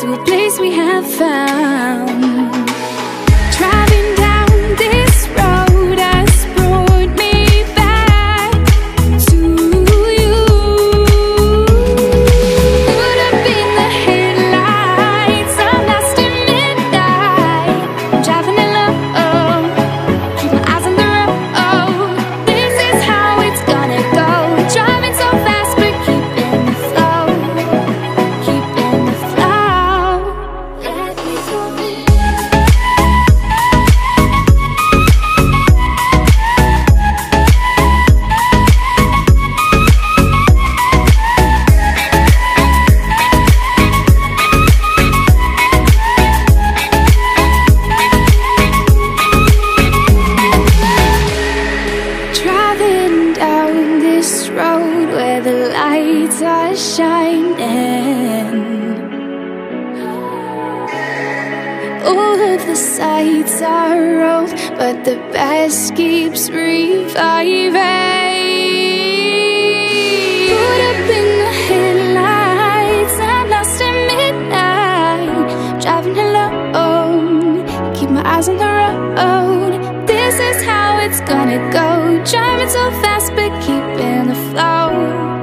to a place we have found. Where the lights are shining. All of the sights are old, but the best keeps reviving. road. This is how it's gonna go. Driving so fast but keeping the flow.